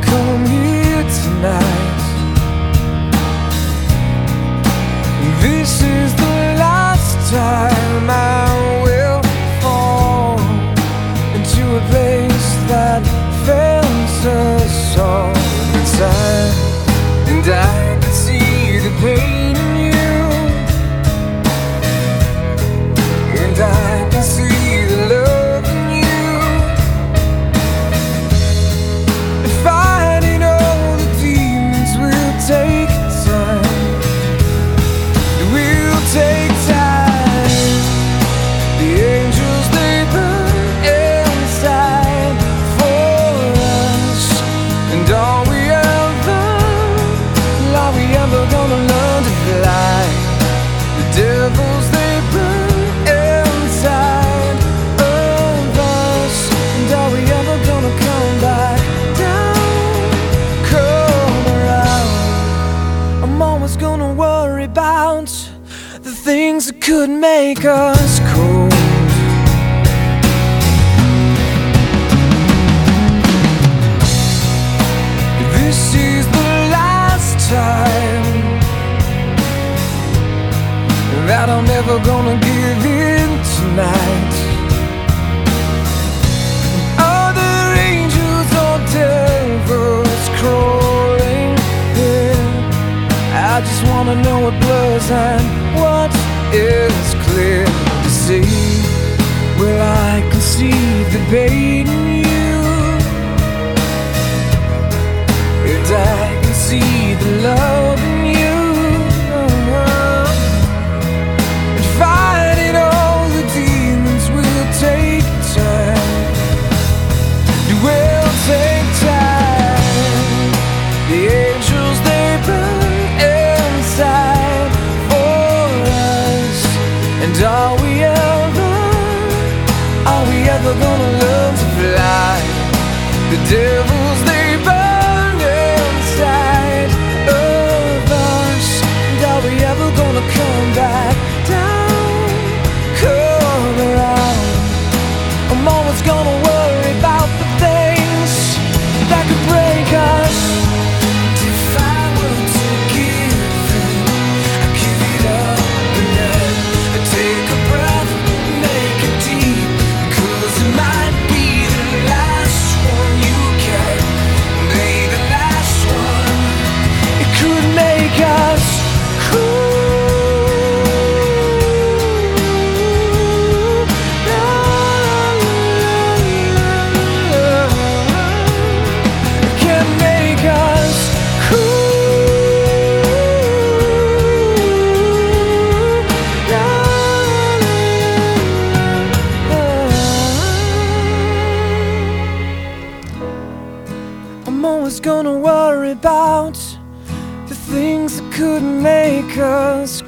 Come here tonight. This is the things that could make us cold. This is the last time that I'm ever gonna give in tonight. and what is clear to see. well, I conceive the baby? And are we ever, are we ever gonna learn to fly? The devil gonna worry about the things that couldn't make us